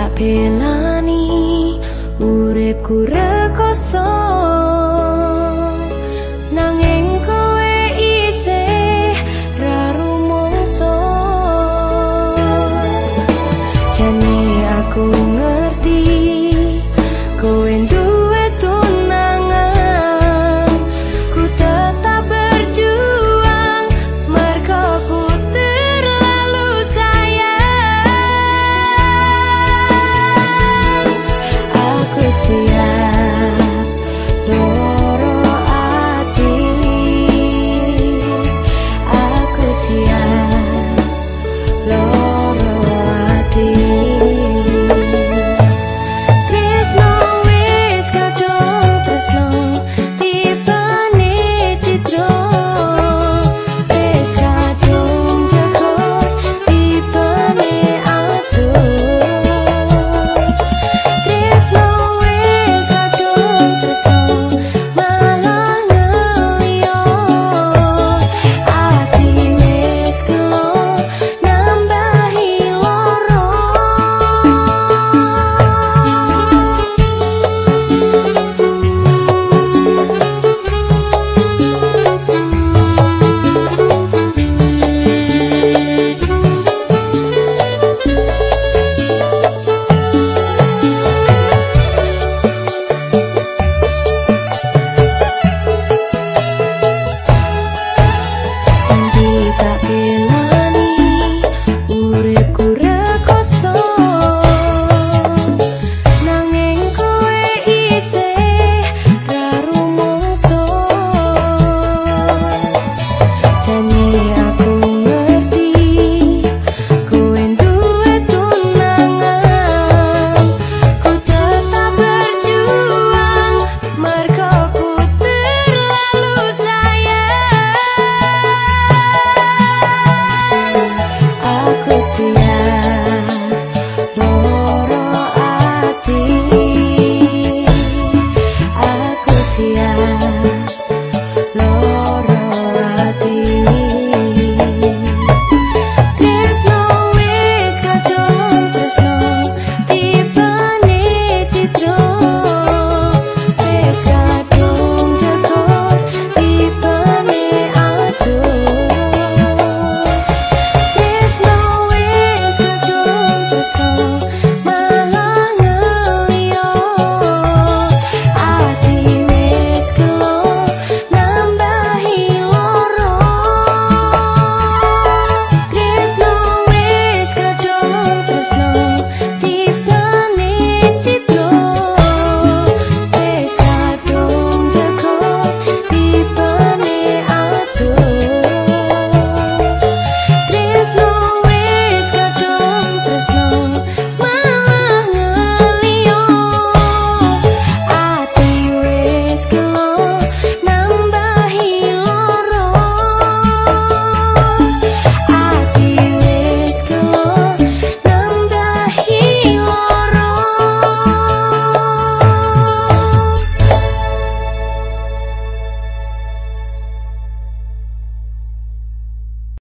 tak pelani uripku rekoso.